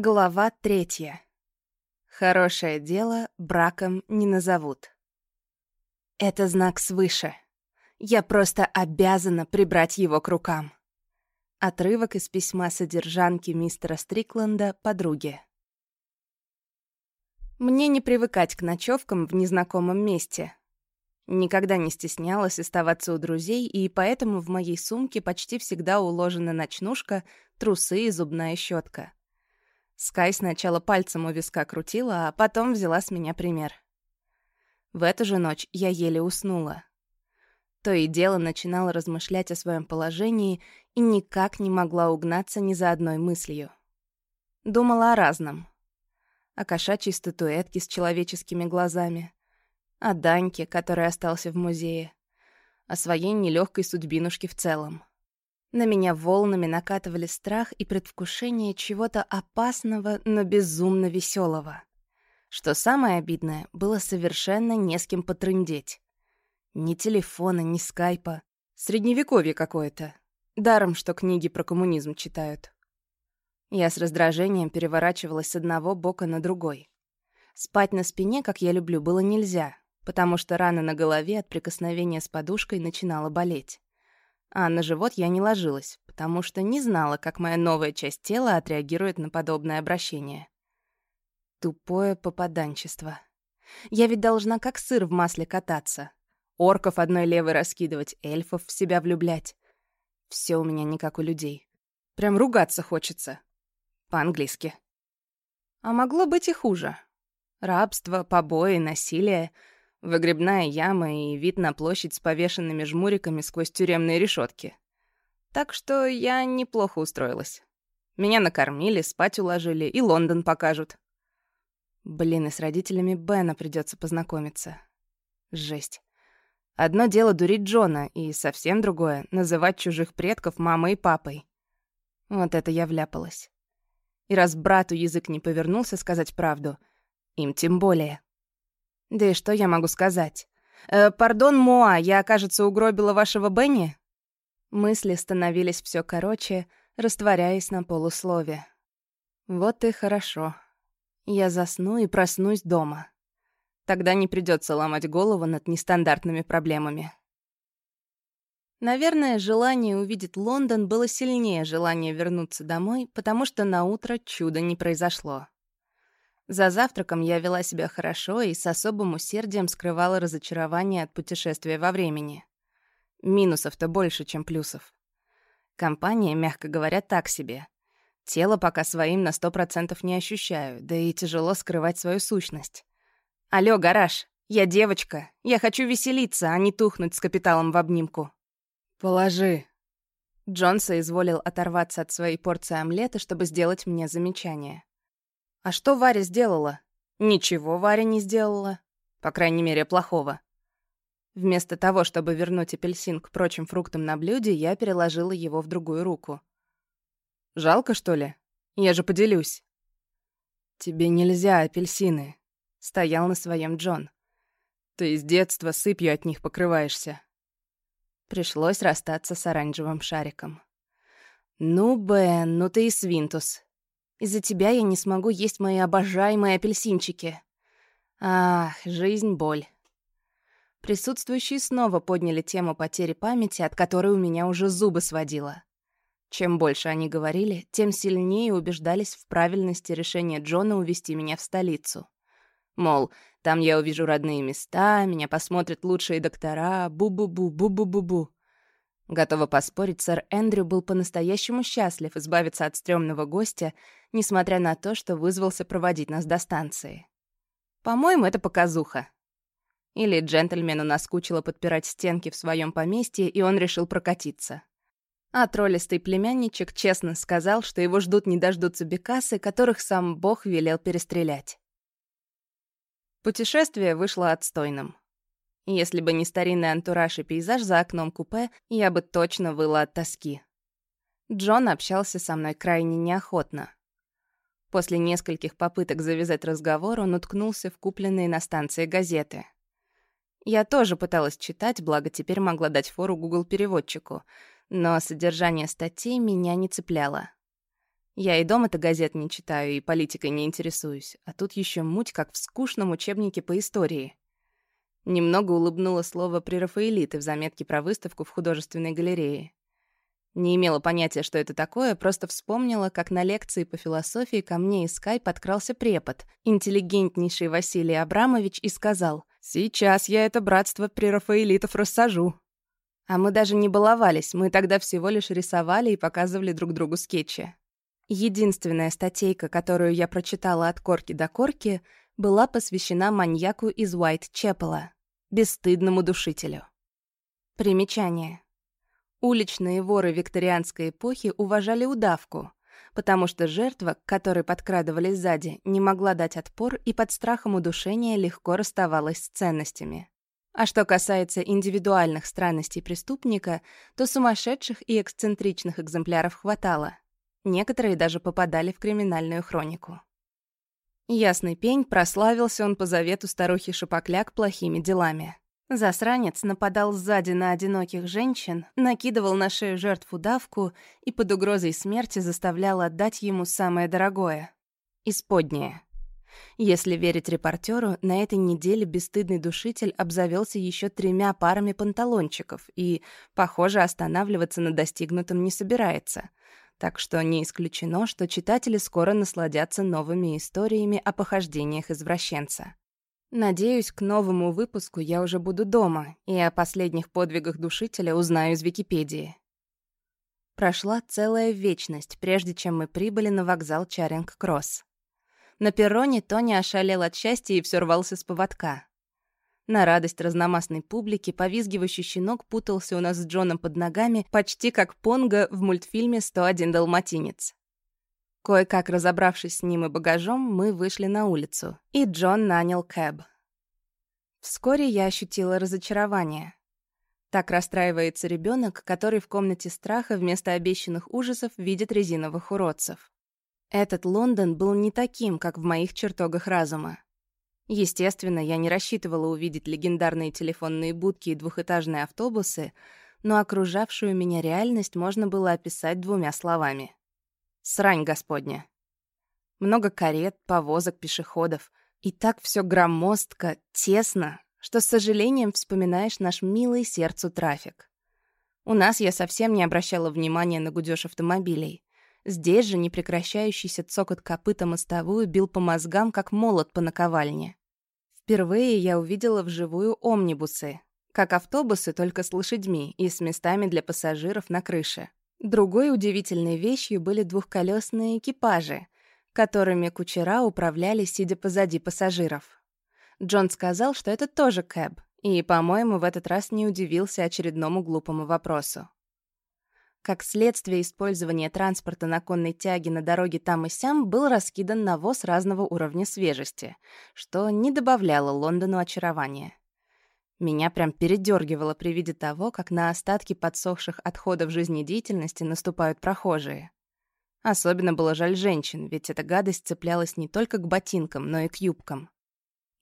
Глава третья. Хорошее дело браком не назовут. Это знак свыше. Я просто обязана прибрать его к рукам. Отрывок из письма содержанки мистера Стрикленда подруге. Мне не привыкать к ночевкам в незнакомом месте. Никогда не стеснялась оставаться у друзей, и поэтому в моей сумке почти всегда уложена ночнушка, трусы и зубная щетка. Скай сначала пальцем у виска крутила, а потом взяла с меня пример. В эту же ночь я еле уснула. То и дело начинала размышлять о своем положении и никак не могла угнаться ни за одной мыслью. Думала о разном. О кошачьей статуэтке с человеческими глазами. О Даньке, который остался в музее. О своей нелегкой судьбинушке в целом. На меня волнами накатывали страх и предвкушение чего-то опасного, но безумно веселого. Что самое обидное, было совершенно не с кем потрындеть. Ни телефона, ни скайпа. Средневековье какое-то. Даром, что книги про коммунизм читают. Я с раздражением переворачивалась с одного бока на другой. Спать на спине, как я люблю, было нельзя, потому что рана на голове от прикосновения с подушкой начинала болеть. А на живот я не ложилась, потому что не знала, как моя новая часть тела отреагирует на подобное обращение. Тупое попаданчество. Я ведь должна как сыр в масле кататься. Орков одной левой раскидывать, эльфов в себя влюблять. Все у меня не как у людей. Прям ругаться хочется. По-английски. А могло быть и хуже. Рабство, побои, насилие — Выгребная яма и вид на площадь с повешенными жмуриками сквозь тюремные решетки. Так что я неплохо устроилась. Меня накормили, спать уложили и Лондон покажут. Блин, и с родителями Бена придется познакомиться. Жесть. Одно дело дурить Джона, и совсем другое — называть чужих предков мамой и папой. Вот это я вляпалась. И раз брату язык не повернулся сказать правду, им тем более. Да и что я могу сказать? Э, «Пардон, Моа, я, кажется, угробила вашего Бенни?» Мысли становились все короче, растворяясь на полуслове. Вот и хорошо. Я засну и проснусь дома. Тогда не придется ломать голову над нестандартными проблемами. Наверное, желание увидеть Лондон было сильнее желания вернуться домой, потому что на утро чудо не произошло. За завтраком я вела себя хорошо и с особым усердием скрывала разочарование от путешествия во времени. Минусов-то больше, чем плюсов. Компания, мягко говоря, так себе. Тело пока своим на сто процентов не ощущаю, да и тяжело скрывать свою сущность. «Алло, гараж, я девочка. Я хочу веселиться, а не тухнуть с капиталом в обнимку». «Положи». Джон соизволил оторваться от своей порции омлета, чтобы сделать мне замечание. А что Варя сделала? Ничего Варя не сделала. По крайней мере, плохого. Вместо того, чтобы вернуть апельсин к прочим фруктам на блюде, я переложила его в другую руку. «Жалко, что ли? Я же поделюсь». «Тебе нельзя апельсины», — стоял на своем Джон. «Ты с детства сыпью от них покрываешься». Пришлось расстаться с оранжевым шариком. «Ну, Бен, ну ты и свинтус. Из-за тебя я не смогу есть мои обожаемые апельсинчики. Ах, жизнь — боль. Присутствующие снова подняли тему потери памяти, от которой у меня уже зубы сводило. Чем больше они говорили, тем сильнее убеждались в правильности решения Джона увезти меня в столицу. Мол, там я увижу родные места, меня посмотрят лучшие доктора, бу-бу-бу, бу-бу-бу-бу. Готова поспорить, сэр Эндрю был по-настоящему счастлив избавиться от стрёмного гостя, несмотря на то, что вызвался проводить нас до станции. По-моему, это показуха. Или джентльмену наскучило подпирать стенки в своем поместье, и он решил прокатиться. А троллистый племянничек честно сказал, что его ждут не дождутся бекасы, которых сам бог велел перестрелять. Путешествие вышло отстойным. Если бы не старинный антураж и пейзаж за окном купе, я бы точно выла от тоски. Джон общался со мной крайне неохотно. После нескольких попыток завязать разговор он уткнулся в купленные на станции газеты. Я тоже пыталась читать, благо теперь могла дать фору Google-переводчику, но содержание статей меня не цепляло. Я и дома-то газет не читаю, и политикой не интересуюсь, а тут еще муть, как в скучном учебнике по истории. Немного улыбнуло слово «прерафаэлиты» в заметке про выставку в художественной галерее. Не имела понятия, что это такое, просто вспомнила, как на лекции по философии ко мне из Скай подкрался препод, интеллигентнейший Василий Абрамович, и сказал «Сейчас я это братство прерафаэлитов рассажу». А мы даже не баловались, мы тогда всего лишь рисовали и показывали друг другу скетчи. Единственная статейка, которую я прочитала от корки до корки, была посвящена маньяку из Уайт-Чепела, бесстыдному душителю. Примечание. Уличные воры викторианской эпохи уважали удавку, потому что жертва, к которой подкрадывались сзади, не могла дать отпор и под страхом удушения легко расставалась с ценностями. А что касается индивидуальных странностей преступника, то сумасшедших и эксцентричных экземпляров хватало — Некоторые даже попадали в криминальную хронику. Ясный пень прославился он по завету старухи Шапокляк плохими делами. Засранец нападал сзади на одиноких женщин, накидывал на шею жертву давку и под угрозой смерти заставлял отдать ему самое дорогое — исподнее. Если верить репортеру, на этой неделе бесстыдный душитель обзавелся еще тремя парами панталончиков и, похоже, останавливаться на достигнутом не собирается — так что не исключено, что читатели скоро насладятся новыми историями о похождениях извращенца. Надеюсь, к новому выпуску я уже буду дома и о последних подвигах душителя узнаю из Википедии. Прошла целая вечность, прежде чем мы прибыли на вокзал Чаринг-Кросс. На перроне Тони ошалел от счастья и все рвался с поводка. На радость разномастной публики повизгивающий щенок путался у нас с Джоном под ногами, почти как Понго в мультфильме «101 далматинец». Кое-как разобравшись с ним и багажом, мы вышли на улицу, и Джон нанял кэб. Вскоре я ощутила разочарование. Так расстраивается ребенок, который в комнате страха вместо обещанных ужасов видит резиновых уродцев. Этот Лондон был не таким, как в моих чертогах разума. Естественно, я не рассчитывала увидеть легендарные телефонные будки и двухэтажные автобусы, но окружавшую меня реальность можно было описать двумя словами. Срань господня. Много карет, повозок, пешеходов. И так все громоздко, тесно, что с сожалением вспоминаешь наш милый сердцу трафик. У нас я совсем не обращала внимания на гудёж автомобилей. Здесь же непрекращающийся цокот копыта мостовую бил по мозгам, как молот по наковальне. Впервые я увидела вживую омнибусы, как автобусы, только с лошадьми и с местами для пассажиров на крыше. Другой удивительной вещью были двухколесные экипажи, которыми кучера управляли, сидя позади пассажиров. Джон сказал, что это тоже кэб, и, по-моему, в этот раз не удивился очередному глупому вопросу. Как следствие использования транспорта на конной тяге на дороге там и сям был раскидан навоз разного уровня свежести, что не добавляло Лондону очарования. Меня прям передергивало при виде того, как на остатки подсохших отходов жизнедеятельности наступают прохожие. Особенно было жаль женщин, ведь эта гадость цеплялась не только к ботинкам, но и к юбкам.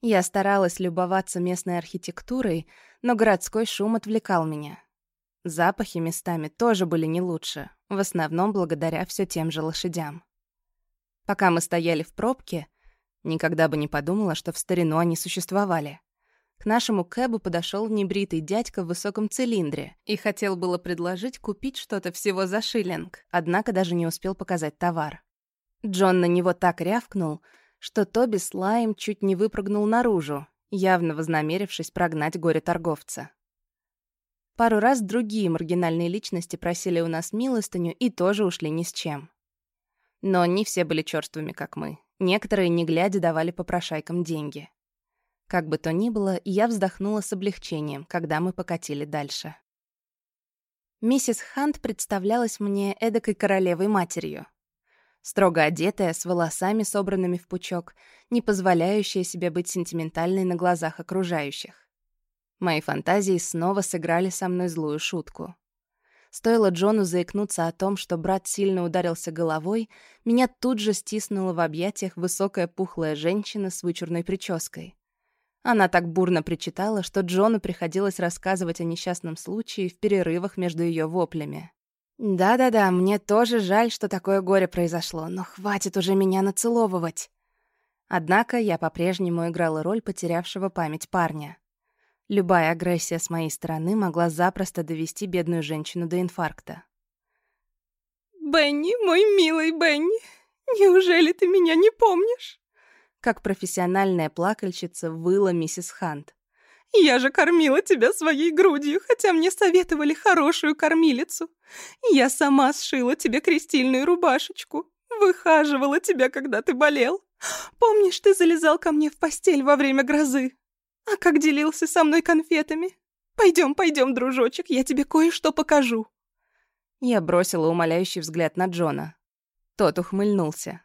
Я старалась любоваться местной архитектурой, но городской шум отвлекал меня. Запахи местами тоже были не лучше, в основном благодаря все тем же лошадям. Пока мы стояли в пробке, никогда бы не подумала, что в старину они существовали. К нашему кэбу подошел небритый дядька в высоком цилиндре и хотел было предложить купить что-то всего за шиллинг, однако даже не успел показать товар. Джон на него так рявкнул, что Тоби с Лаем чуть не выпрыгнул наружу, явно вознамерившись прогнать горе-торговца. Пару раз другие маргинальные личности просили у нас милостыню и тоже ушли ни с чем. Но не все были чёрствыми, как мы. Некоторые, не глядя, давали попрошайкам деньги. Как бы то ни было, я вздохнула с облегчением, когда мы покатили дальше. Миссис Хант представлялась мне эдакой королевой-матерью. Строго одетая, с волосами, собранными в пучок, не позволяющая себе быть сентиментальной на глазах окружающих. Мои фантазии снова сыграли со мной злую шутку. Стоило Джону заикнуться о том, что брат сильно ударился головой, меня тут же стиснула в объятиях высокая пухлая женщина с вычурной прической. Она так бурно причитала, что Джону приходилось рассказывать о несчастном случае в перерывах между ее воплями. Да-да-да, мне тоже жаль, что такое горе произошло, но хватит уже меня нацеловывать. Однако я по-прежнему играла роль потерявшего память парня. Любая агрессия с моей стороны могла запросто довести бедную женщину до инфаркта. «Бенни, мой милый Бенни, неужели ты меня не помнишь?» Как профессиональная плакальщица выла миссис Хант. «Я же кормила тебя своей грудью, хотя мне советовали хорошую кормилицу. Я сама сшила тебе крестильную рубашечку, выхаживала тебя, когда ты болел. Помнишь, ты залезал ко мне в постель во время грозы? А как делился со мной конфетами? Пойдем, пойдем, дружочек, я тебе кое-что покажу». Я бросила умоляющий взгляд на Джона. Тот ухмыльнулся.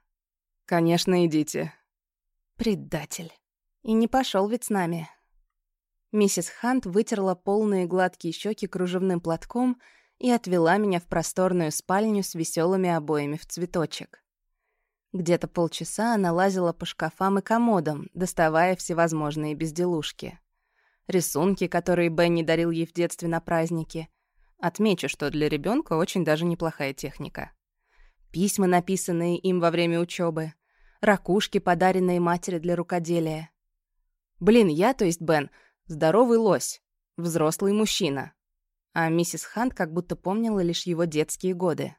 «Конечно, идите». Предатель. И не пошел ведь с нами. Миссис Хант вытерла полные гладкие щеки кружевным платком и отвела меня в просторную спальню с веселыми обоями в цветочек. Где-то полчаса она лазила по шкафам и комодам, доставая всевозможные безделушки. Рисунки, которые Бенни дарил ей в детстве на праздники. Отмечу, что для ребенка очень даже неплохая техника. Письма, написанные им во время учебы, ракушки, подаренные матери для рукоделия. Блин, я, то есть Бен, здоровый лось, взрослый мужчина. А миссис Хант как будто помнила лишь его детские годы.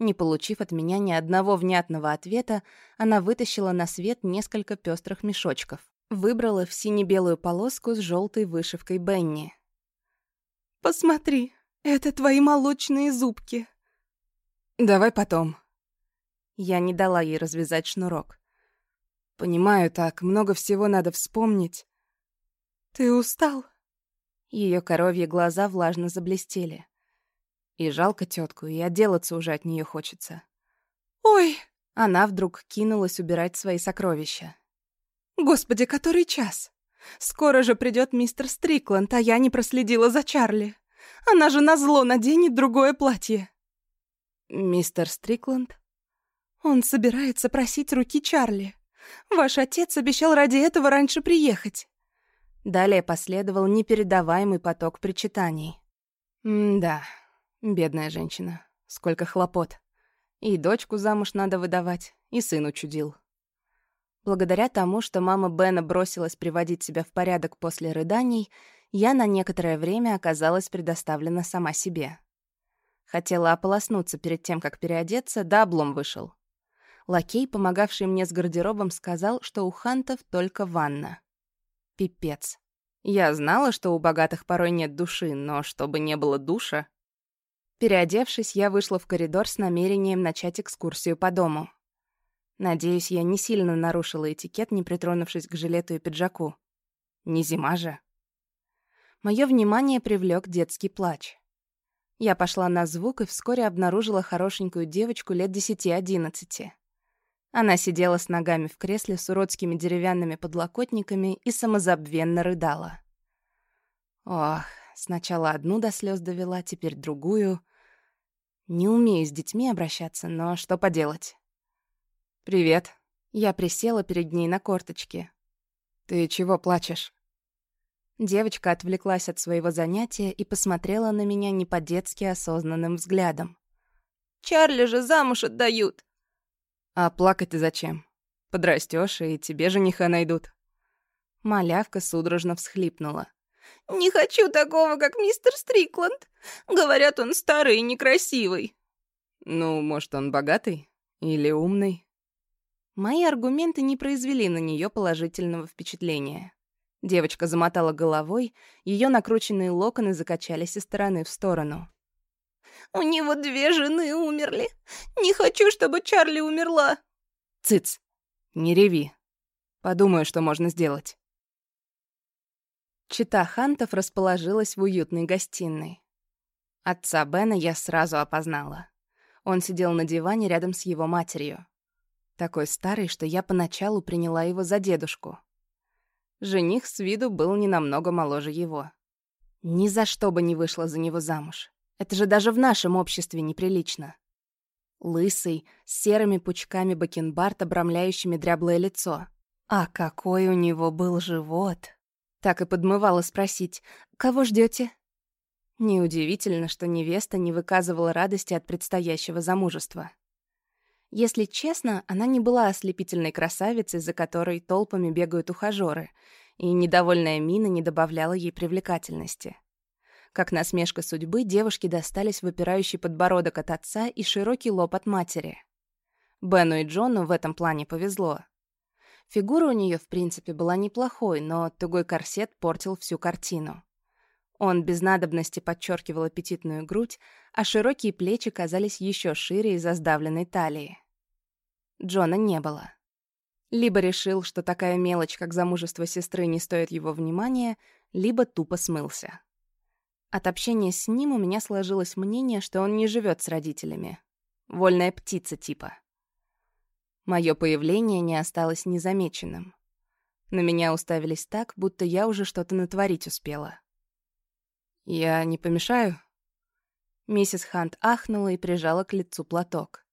Не получив от меня ни одного внятного ответа, она вытащила на свет несколько пестрых мешочков. Выбрала в сине-белую полоску с желтой вышивкой Бенни. «Посмотри, это твои молочные зубки». «Давай потом». Я не дала ей развязать шнурок. «Понимаю, так много всего надо вспомнить». «Ты устал?» Ее коровьи глаза влажно заблестели. И жалко тетку, и отделаться уже от нее хочется. «Ой!» Она вдруг кинулась убирать свои сокровища. «Господи, который час? Скоро же придет мистер Стрикланд, а я не проследила за Чарли. Она же назло наденет другое платье». «Мистер Стрикланд?» «Он собирается просить руки Чарли. Ваш отец обещал ради этого раньше приехать». Далее последовал непередаваемый поток причитаний. «М-да, Бедная женщина. Сколько хлопот. И дочку замуж надо выдавать, и сын учудил. Благодаря тому, что мама Бена бросилась приводить себя в порядок после рыданий, я на некоторое время оказалась предоставлена сама себе. Хотела ополоснуться перед тем, как переодеться, да облом вышел. Лакей, помогавший мне с гардеробом, сказал, что у хантов только ванна. Пипец. Я знала, что у богатых порой нет души, но чтобы не было душа... Переодевшись, я вышла в коридор с намерением начать экскурсию по дому. Надеюсь, я не сильно нарушила этикет, не притронувшись к жилету и пиджаку. Не зима же. Моё внимание привлёк детский плач. Я пошла на звук и вскоре обнаружила хорошенькую девочку лет десяти-одиннадцати. Она сидела с ногами в кресле с уродскими деревянными подлокотниками и самозабвенно рыдала. Ох, сначала одну до слез довела, теперь другую. Не умею с детьми обращаться, но что поделать. «Привет». Я присела перед ней на корточке. «Ты чего плачешь?» Девочка отвлеклась от своего занятия и посмотрела на меня не по-детски осознанным взглядом. «Чарли же замуж отдают!» «А плакать ты зачем? Подрастёшь, и тебе жениха найдут». Малявка судорожно всхлипнула. «Не хочу такого, как мистер Стрикланд. Говорят, он старый и некрасивый». «Ну, может, он богатый? Или умный?» Мои аргументы не произвели на нее положительного впечатления. Девочка замотала головой, ее накрученные локоны закачались из стороны в сторону. «У него две жены умерли. Не хочу, чтобы Чарли умерла». «Цыц, не реви. Подумаю, что можно сделать». Чита Хантов расположилась в уютной гостиной. Отца Бена я сразу опознала. Он сидел на диване рядом с его матерью. Такой старый, что я поначалу приняла его за дедушку. Жених с виду был не намного моложе его. Ни за что бы не вышла за него замуж. Это же даже в нашем обществе неприлично. Лысый, с серыми пучками бакенбард, обрамляющими дряблое лицо. А какой у него был живот! Так и подмывало спросить, кого ждете? Неудивительно, что невеста не выказывала радости от предстоящего замужества. Если честно, она не была ослепительной красавицей, за которой толпами бегают ухажёры, и недовольная мина не добавляла ей привлекательности. Как насмешка судьбы, девушке достались выпирающий подбородок от отца и широкий лоб от матери. Бену и Джону в этом плане повезло. Фигура у нее, в принципе, была неплохой, но тугой корсет портил всю картину. Он без надобности подчеркивал аппетитную грудь, а широкие плечи казались еще шире из-за сдавленной талии. Джона не было. Либо решил, что такая мелочь, как замужество сестры, не стоит его внимания, либо тупо смылся. От общения с ним у меня сложилось мнение, что он не живет с родителями. Вольная птица типа. Мое появление не осталось незамеченным. На меня уставились так, будто я уже что-то натворить успела. «Я не помешаю?» Миссис Хант ахнула и прижала к лицу платок.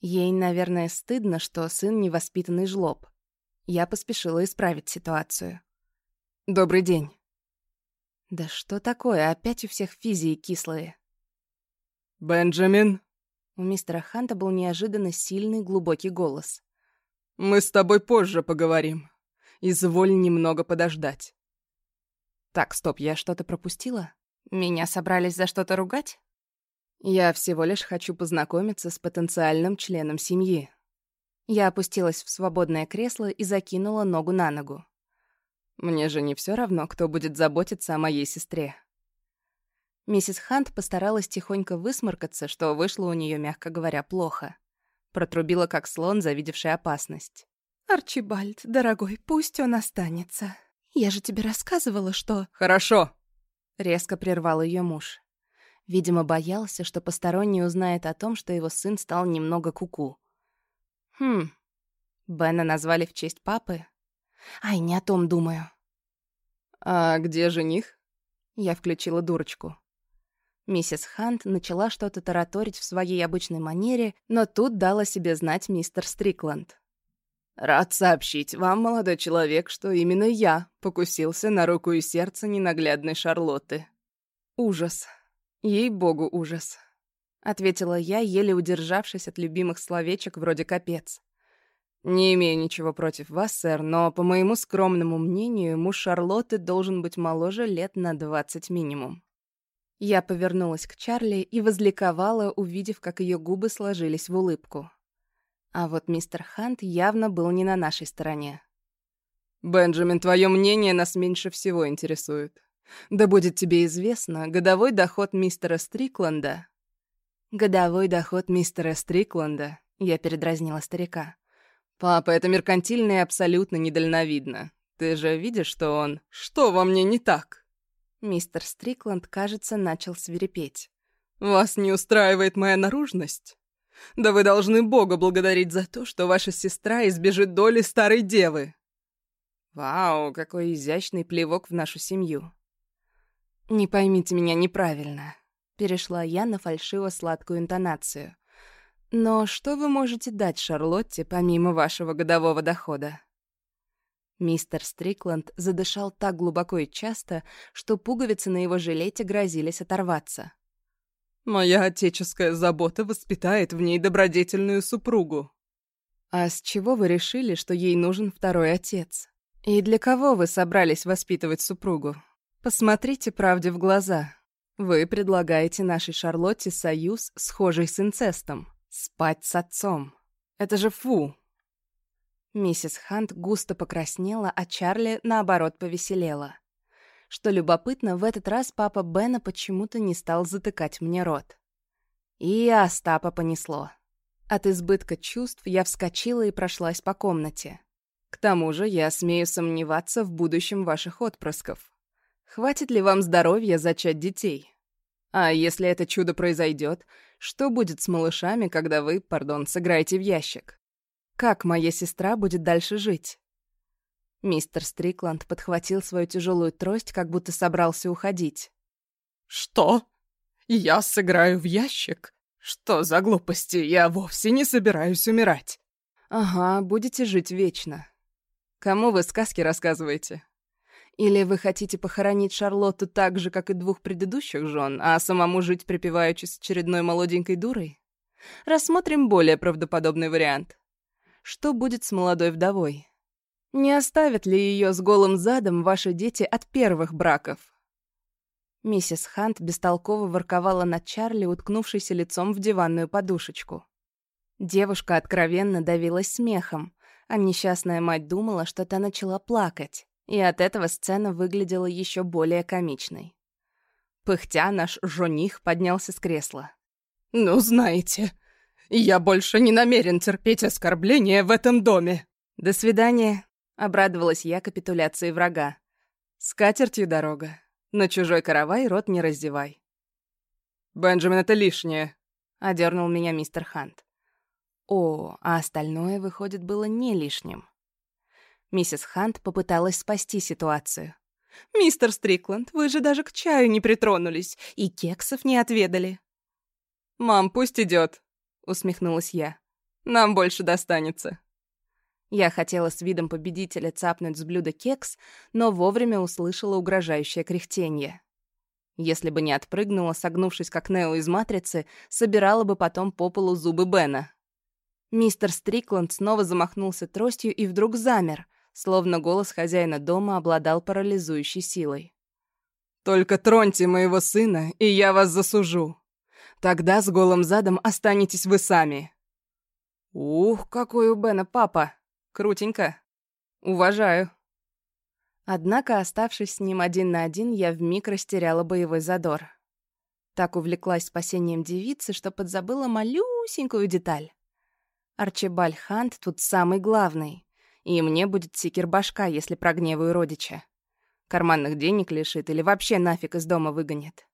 Ей, наверное, стыдно, что сын невоспитанный жлоб. Я поспешила исправить ситуацию. «Добрый день». Да что такое, опять у всех физии кислые. «Бенджамин?» У мистера Ханта был неожиданно сильный глубокий голос. «Мы с тобой позже поговорим. Изволь немного подождать». Так, стоп, я что-то пропустила? Меня собрались за что-то ругать? Я всего лишь хочу познакомиться с потенциальным членом семьи. Я опустилась в свободное кресло и закинула ногу на ногу. Мне же не все равно, кто будет заботиться о моей сестре. Миссис Хант постаралась тихонько высморкаться, что вышло у нее, мягко говоря, плохо. Протрубила, как слон, завидевший опасность. «Арчибальд, дорогой, пусть он останется. Я же тебе рассказывала, что...» «Хорошо!» — резко прервал ее муж. Видимо, боялся, что посторонний узнает о том, что его сын стал немного куку. -ку. Хм, Бена назвали в честь папы? Ай, не о том думаю. «А где жених?» Я включила дурочку. Миссис Хант начала что-то тараторить в своей обычной манере, но тут дала себе знать мистер Стрикланд. «Рад сообщить вам, молодой человек, что именно я покусился на руку и сердце ненаглядной Шарлотты». «Ужас. Ей-богу, ужас», — ответила я, еле удержавшись от любимых словечек вроде «капец». «Не имею ничего против вас, сэр, но, по моему скромному мнению, муж Шарлотты должен быть моложе лет на двадцать минимум». Я повернулась к Чарли и возликовала, увидев, как ее губы сложились в улыбку. А вот мистер Хант явно был не на нашей стороне. «Бенджамин, твое мнение нас меньше всего интересует. Да будет тебе известно, годовой доход мистера Стрикланда...» «Годовой доход мистера Стрикланда», — я передразнила старика, «Папа, это меркантильно и абсолютно недальновидно. Ты же видишь, что он... Что во мне не так?» Мистер Стрикланд, кажется, начал свирепеть. «Вас не устраивает моя наружность? Да вы должны Бога благодарить за то, что ваша сестра избежит доли старой девы!» «Вау, какой изящный плевок в нашу семью!» «Не поймите меня неправильно», — перешла я на фальшиво-сладкую интонацию. Но что вы можете дать Шарлотте помимо вашего годового дохода? Мистер Стрикланд задышал так глубоко и часто, что пуговицы на его жилете грозились оторваться. «Моя отеческая забота воспитает в ней добродетельную супругу». «А с чего вы решили, что ей нужен второй отец? И для кого вы собрались воспитывать супругу? Посмотрите правде в глаза. Вы предлагаете нашей Шарлотте союз, схожий с инцестом. Спать с отцом. Это же фу. Миссис Хант густо покраснела, а Чарли, наоборот, повеселела. Что любопытно, в этот раз папа Бена почему-то не стал затыкать мне рот. И Остапа понесло. От избытка чувств я вскочила и прошлась по комнате. К тому же я смею сомневаться в будущем ваших отпрысков. Хватит ли вам здоровья зачать детей? А если это чудо произойдет, что будет с малышами, когда вы, пардон, сыграете в ящик? Как моя сестра будет дальше жить? Мистер Стрикланд подхватил свою тяжелую трость, как будто собрался уходить. «Что? Я сыграю в ящик? Что за глупости? Я вовсе не собираюсь умирать». «Ага, будете жить вечно. Кому вы сказки рассказываете? Или вы хотите похоронить Шарлотту так же, как и двух предыдущих жен, а самому жить припеваючи с очередной молоденькой дурой? Рассмотрим более правдоподобный вариант. Что будет с молодой вдовой? Не оставят ли ее с голым задом ваши дети от первых браков? Миссис Хант бестолково ворковала над Чарли, уткнувшейся лицом в диванную подушечку. Девушка откровенно давилась смехом, а несчастная мать думала, что та начала плакать. И от этого сцена выглядела еще более комичной. Пыхтя наш жених поднялся с кресла. «Ну, знаете, я больше не намерен терпеть оскорбления в этом доме». «До свидания», — обрадовалась я капитуляции врага. «С катертью дорога. На чужой каравай рот не раздевай». «Бенджамин, это лишнее», — одернул меня мистер Хант. О, а остальное, выходит, было не лишним. Миссис Хант попыталась спасти ситуацию. «Мистер Стрикланд, вы же даже к чаю не притронулись и кексов не отведали». «Мам, пусть идет, усмехнулась я. «Нам больше достанется». Я хотела с видом победителя цапнуть с блюда кекс, но вовремя услышала угрожающее кряхтенье. Если бы не отпрыгнула, согнувшись как Нео из «Матрицы», собирала бы потом по полу зубы Бена. Мистер Стрикланд снова замахнулся тростью и вдруг замер, словно голос хозяина дома обладал парализующей силой. «Только троньте моего сына, и я вас засужу. Тогда с голым задом останетесь вы сами». «Ух, какой у Бена папа! Крутенько. Уважаю». Однако, оставшись с ним один на один, я вмиг растеряла боевой задор. Так увлеклась спасением девицы, что подзабыла малюсенькую деталь. Арчибаль Хант тут самый главный. И мне будет секир башка, если прогневаю родича. Карманных денег лишит или вообще нафиг из дома выгонит.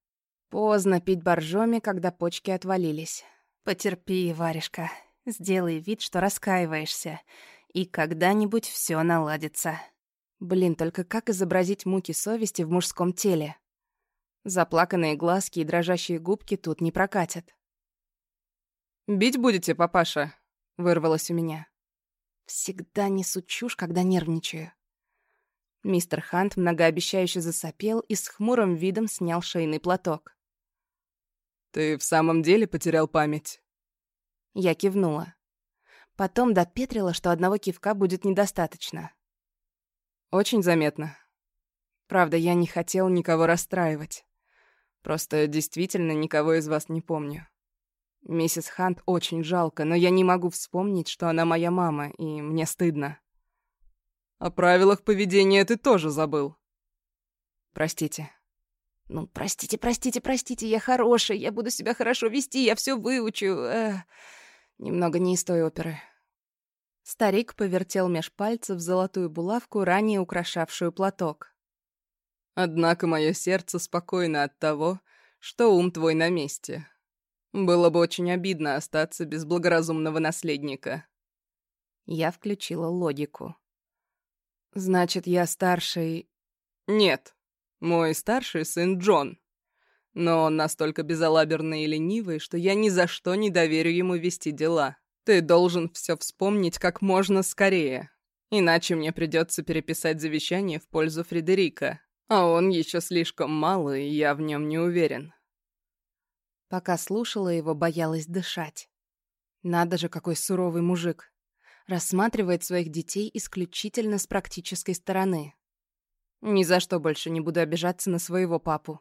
Поздно пить боржоми, когда почки отвалились. Потерпи, варежка. Сделай вид, что раскаиваешься. И когда-нибудь все наладится. Блин, только как изобразить муки совести в мужском теле? Заплаканные глазки и дрожащие губки тут не прокатят. «Бить будете, папаша?» — вырвалось у меня. Всегда несу чушь, когда нервничаю. Мистер Хант многообещающе засопел и с хмурым видом снял шейный платок. «Ты в самом деле потерял память?» Я кивнула. Потом допетрила, что одного кивка будет недостаточно. «Очень заметно. Правда, я не хотел никого расстраивать. Просто действительно никого из вас не помню. Миссис Хант очень жалко, но я не могу вспомнить, что она моя мама, и мне стыдно. О правилах поведения ты тоже забыл. Простите. Ну, простите, простите, простите, я хорошая, я буду себя хорошо вести, я все выучу. Эх, немного не из той оперы. Старик повертел меж пальцев золотую булавку, ранее украшавшую платок. Однако мое сердце спокойно от того, что ум твой на месте. Было бы очень обидно остаться без благоразумного наследника. Я включила логику. Значит, я старший... Нет, мой старший сын Джон. Но он настолько безалаберный и ленивый, что я ни за что не доверю ему вести дела. Ты должен все вспомнить как можно скорее. Иначе мне придется переписать завещание в пользу Фредерика. А он еще слишком малый, и я в нем не уверен. Пока слушала его, боялась дышать. Надо же, какой суровый мужик. Рассматривает своих детей исключительно с практической стороны. Ни за что больше не буду обижаться на своего папу.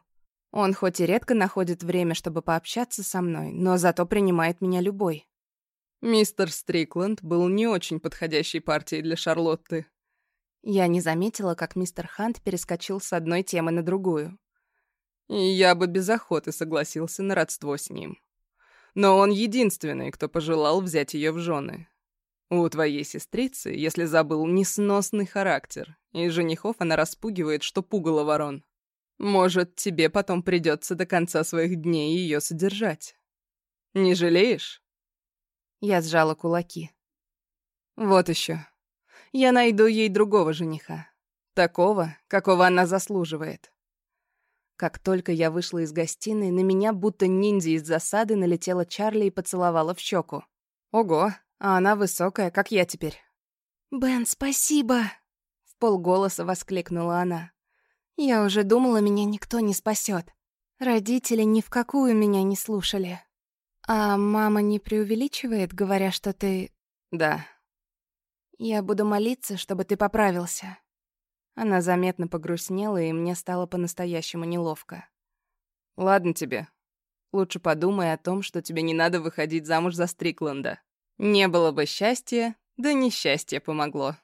Он хоть и редко находит время, чтобы пообщаться со мной, но зато принимает меня любой. Мистер Стрикланд был не очень подходящей партией для Шарлотты. Я не заметила, как мистер Хант перескочил с одной темы на другую. И я бы без охоты согласился на родство с ним. Но он единственный, кто пожелал взять ее в жены. У твоей сестрицы, если забыл, несносный характер, и женихов она распугивает, что пугало ворон. Может, тебе потом придется до конца своих дней ее содержать. Не жалеешь? Я сжала кулаки. Вот еще. Я найду ей другого жениха. Такого, какого она заслуживает. Как только я вышла из гостиной, на меня будто ниндзя из засады налетела Чарли и поцеловала в щеку. Ого, а она высокая, как я теперь. «Бен, спасибо!» — в полголоса воскликнула она. Я уже думала, меня никто не спасет. Родители ни в какую меня не слушали. А мама не преувеличивает, говоря, что ты... Да. Я буду молиться, чтобы ты поправился. Она заметно погрустнела, и мне стало по-настоящему неловко. Ладно тебе. Лучше подумай о том, что тебе не надо выходить замуж за Стрикланда. Не было бы счастья, да несчастье помогло.